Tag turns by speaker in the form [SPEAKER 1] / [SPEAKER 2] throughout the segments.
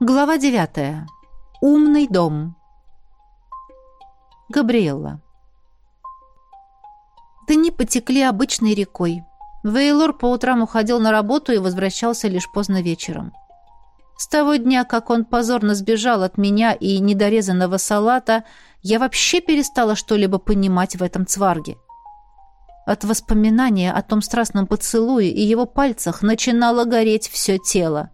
[SPEAKER 1] Глава девятая. Умный дом. Габриэлла. Дни потекли обычной рекой. Вейлор по утрам уходил на работу и возвращался лишь поздно вечером. С того дня, как он позорно сбежал от меня и недорезанного салата, я вообще перестала что-либо понимать в этом цварге. От воспоминания о том страстном поцелуе и его пальцах начинало гореть все тело.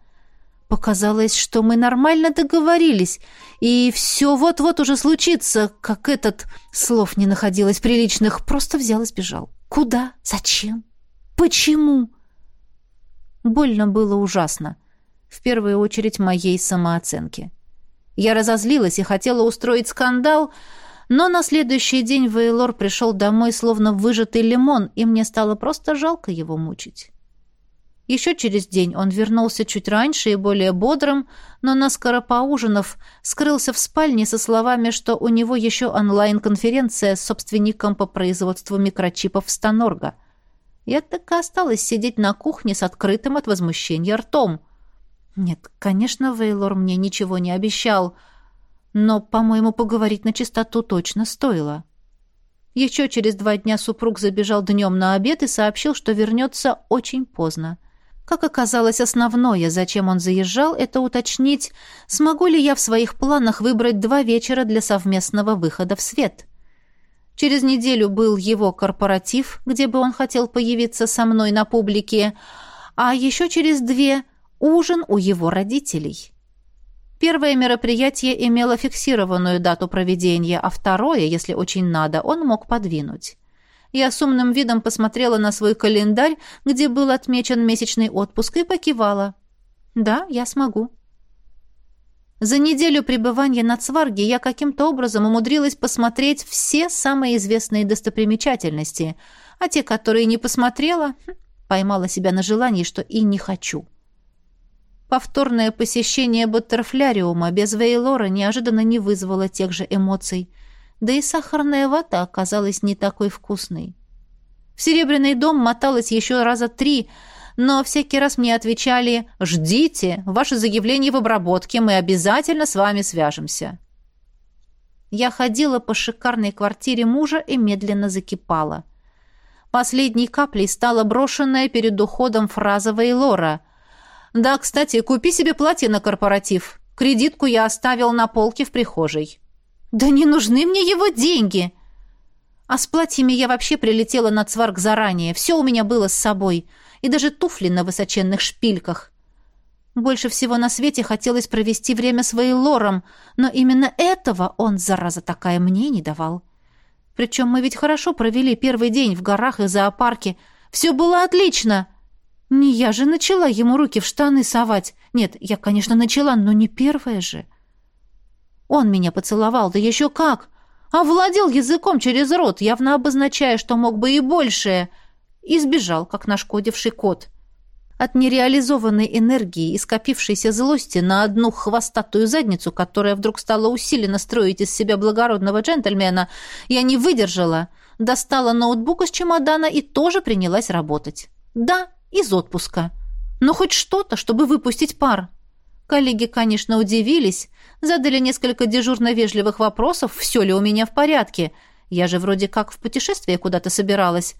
[SPEAKER 1] Показалось, что мы нормально договорились, и все вот-вот уже случится, как этот, слов не находилось приличных, просто взял и сбежал. Куда? Зачем? Почему? Больно было ужасно. В первую очередь моей самооценки. Я разозлилась и хотела устроить скандал, но на следующий день Вейлор пришел домой словно выжатый лимон, и мне стало просто жалко его мучить. Еще через день он вернулся чуть раньше и более бодрым, но наскоро поужинав, скрылся в спальне со словами, что у него еще онлайн-конференция с собственником по производству микрочипов Станорга. Я так и осталась сидеть на кухне с открытым от возмущения ртом. Нет, конечно, Вейлор мне ничего не обещал, но, по-моему, поговорить на чистоту точно стоило. Еще через два дня супруг забежал днем на обед и сообщил, что вернется очень поздно. Как оказалось, основное, зачем он заезжал, это уточнить, смогу ли я в своих планах выбрать два вечера для совместного выхода в свет. Через неделю был его корпоратив, где бы он хотел появиться со мной на публике, а еще через две – ужин у его родителей. Первое мероприятие имело фиксированную дату проведения, а второе, если очень надо, он мог подвинуть. Я с умным видом посмотрела на свой календарь, где был отмечен месячный отпуск, и покивала. «Да, я смогу». За неделю пребывания на Цварге я каким-то образом умудрилась посмотреть все самые известные достопримечательности, а те, которые не посмотрела, хм, поймала себя на желании, что и не хочу. Повторное посещение Баттерфляриума без Вейлора неожиданно не вызвало тех же эмоций – да и сахарная вата оказалась не такой вкусной. В Серебряный дом моталась еще раза три, но всякий раз мне отвечали «Ждите, ваше заявление в обработке, мы обязательно с вами свяжемся». Я ходила по шикарной квартире мужа и медленно закипала. Последней каплей стала брошенная перед уходом фраза Вейлора. «Да, кстати, купи себе платье на корпоратив. Кредитку я оставил на полке в прихожей». «Да не нужны мне его деньги!» А с платьями я вообще прилетела на цварк заранее. Все у меня было с собой. И даже туфли на высоченных шпильках. Больше всего на свете хотелось провести время с Вейлором, но именно этого он, зараза такая, мне не давал. Причем мы ведь хорошо провели первый день в горах и зоопарке. Все было отлично. Не я же начала ему руки в штаны совать. Нет, я, конечно, начала, но не первая же. Он меня поцеловал, да еще как! Овладел языком через рот, явно обозначая, что мог бы и большее, и сбежал, как нашкодивший кот. От нереализованной энергии и скопившейся злости на одну хвостатую задницу, которая вдруг стала усиленно строить из себя благородного джентльмена, я не выдержала, достала ноутбук из чемодана и тоже принялась работать. Да, из отпуска. Но хоть что-то, чтобы выпустить пар. Коллеги, конечно, удивились, задали несколько дежурно вежливых вопросов, все ли у меня в порядке. Я же вроде как в путешествие куда-то собиралась.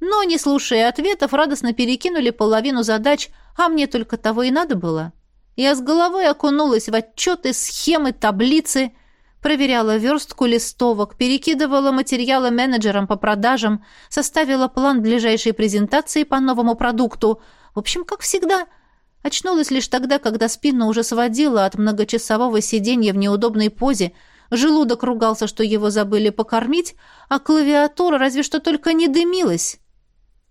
[SPEAKER 1] Но, не слушая ответов, радостно перекинули половину задач, а мне только того и надо было. Я с головой окунулась в отчеты, схемы, таблицы, проверяла верстку листовок, перекидывала материалы менеджерам по продажам, составила план ближайшей презентации по новому продукту. В общем, как всегда – Очнулась лишь тогда, когда спину уже сводила от многочасового сидения в неудобной позе, желудок ругался, что его забыли покормить, а клавиатура разве что только не дымилась.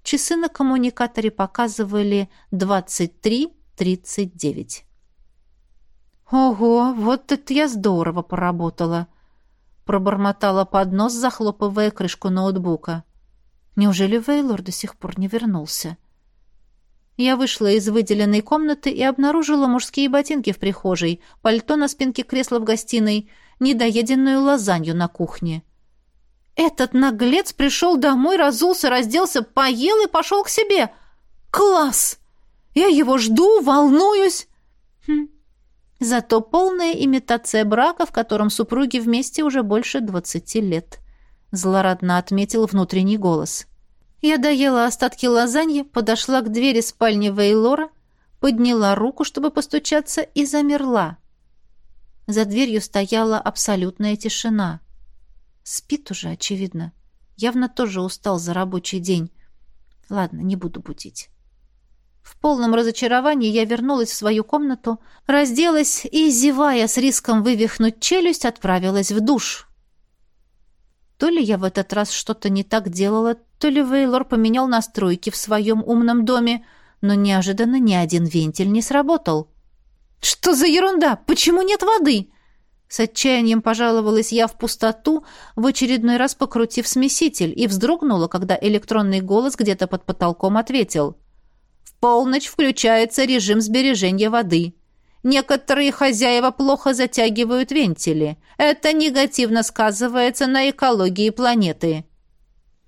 [SPEAKER 1] Часы на коммуникаторе показывали 23.39. «Ого, вот это я здорово поработала!» пробормотала под нос, захлопывая крышку ноутбука. «Неужели Вейлор до сих пор не вернулся?» Я вышла из выделенной комнаты и обнаружила мужские ботинки в прихожей, пальто на спинке кресла в гостиной, недоеденную лазанью на кухне. Этот наглец пришел домой, разулся, разделся, поел и пошел к себе. Класс! Я его жду, волнуюсь. Хм. Зато полная имитация брака, в котором супруги вместе уже больше двадцати лет. Злорадно отметил внутренний голос. Я доела остатки лазаньи, подошла к двери спальни Вейлора, подняла руку, чтобы постучаться, и замерла. За дверью стояла абсолютная тишина. Спит уже, очевидно. Явно тоже устал за рабочий день. Ладно, не буду будить. В полном разочаровании я вернулась в свою комнату, разделась и, зевая с риском вывихнуть челюсть, отправилась в душ. То ли я в этот раз что-то не так делала, то ли Вейлор поменял настройки в своем умном доме, но неожиданно ни один вентиль не сработал. «Что за ерунда? Почему нет воды?» С отчаянием пожаловалась я в пустоту, в очередной раз покрутив смеситель, и вздрогнула, когда электронный голос где-то под потолком ответил. «В полночь включается режим сбережения воды. Некоторые хозяева плохо затягивают вентили. Это негативно сказывается на экологии планеты».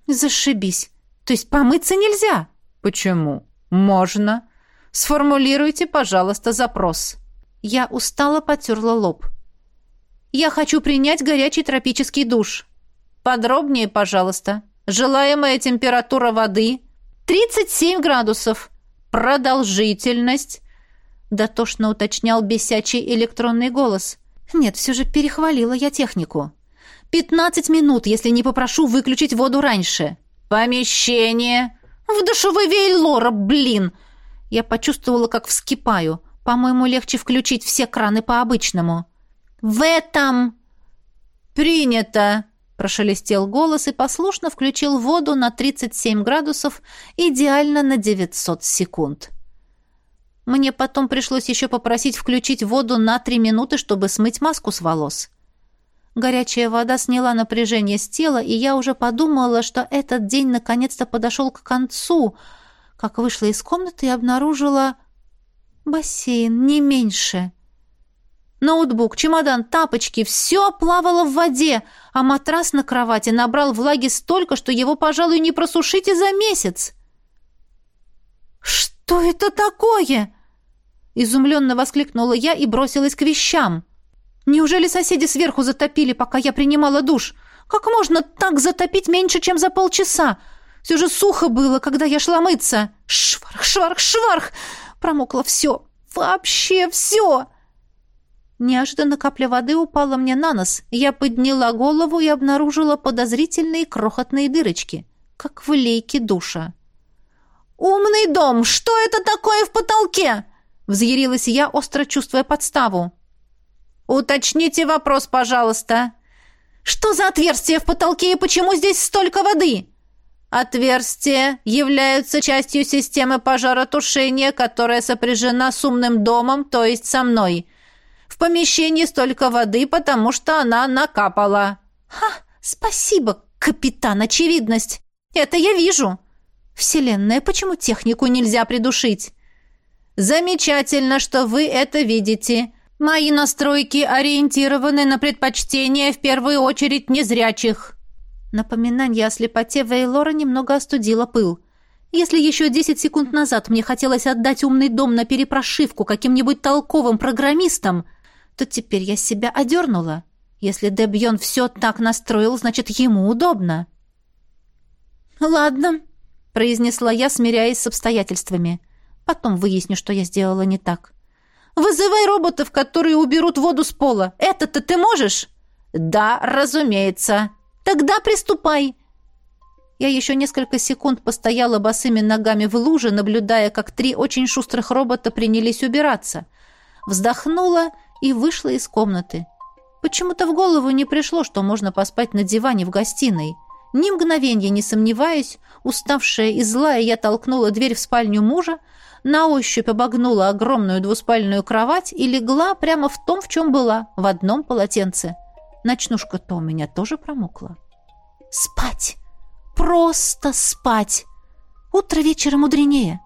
[SPEAKER 1] «Зашибись! То есть помыться нельзя?» «Почему?» «Можно. Сформулируйте, пожалуйста, запрос». Я устало потерла лоб. «Я хочу принять горячий тропический душ. Подробнее, пожалуйста. Желаемая температура воды — 37 градусов. Продолжительность...» Дотошно уточнял бесячий электронный голос. «Нет, все же перехвалила я технику. Пятнадцать минут, если не попрошу выключить воду раньше. Помещение. В душевой вейлора, блин!» Я почувствовала, как вскипаю. По-моему, легче включить все краны по-обычному. В этом принято, прошелестел голос и послушно включил воду на 37 градусов, идеально на 900 секунд. Мне потом пришлось еще попросить включить воду на 3 минуты, чтобы смыть маску с волос. Горячая вода сняла напряжение с тела, и я уже подумала, что этот день наконец-то подошел к концу, как вышла из комнаты и обнаружила Бассейн, не меньше. Ноутбук, чемодан, тапочки — все плавало в воде, а матрас на кровати набрал влаги столько, что его, пожалуй, не просушить и за месяц. «Что это такое?» Изумленно воскликнула я и бросилась к вещам. «Неужели соседи сверху затопили, пока я принимала душ? Как можно так затопить меньше, чем за полчаса? Все же сухо было, когда я шла мыться. Шварх, шварх, шварх!» Промокло все. Вообще все. Неожиданно капля воды упала мне на нос. Я подняла голову и обнаружила подозрительные крохотные дырочки, как в лейке душа. «Умный дом! Что это такое в потолке?» Взъярилась я, остро чувствуя подставу. «Уточните вопрос, пожалуйста». «Что за отверстие в потолке и почему здесь столько воды?» Отверстия являются частью системы пожаротушения, которая сопряжена с умным домом, то есть со мной. В помещении столько воды, потому что она накапала. Ха, спасибо, капитан, очевидность. Это я вижу. Вселенная, почему технику нельзя придушить? Замечательно, что вы это видите. Мои настройки ориентированы на предпочтение в первую очередь незрячих. Напоминание о слепоте Вейлора немного остудило пыл. Если еще десять секунд назад мне хотелось отдать умный дом на перепрошивку каким-нибудь толковым программистам, то теперь я себя одернула. Если Дебьон все так настроил, значит, ему удобно. «Ладно», — произнесла я, смиряясь с обстоятельствами. «Потом выясню, что я сделала не так». «Вызывай роботов, которые уберут воду с пола. Это-то ты можешь?» «Да, разумеется», Тогда приступай!» Я еще несколько секунд постояла босыми ногами в луже, наблюдая, как три очень шустрых робота принялись убираться. Вздохнула и вышла из комнаты. Почему-то в голову не пришло, что можно поспать на диване в гостиной. Ни мгновенья не сомневаясь, уставшая и злая, я толкнула дверь в спальню мужа, на ощупь обогнула огромную двуспальную кровать и легла прямо в том, в чем была, в одном полотенце. Ночнушка-то у меня тоже промокла. Спать! Просто спать! Утро вечера мудренее.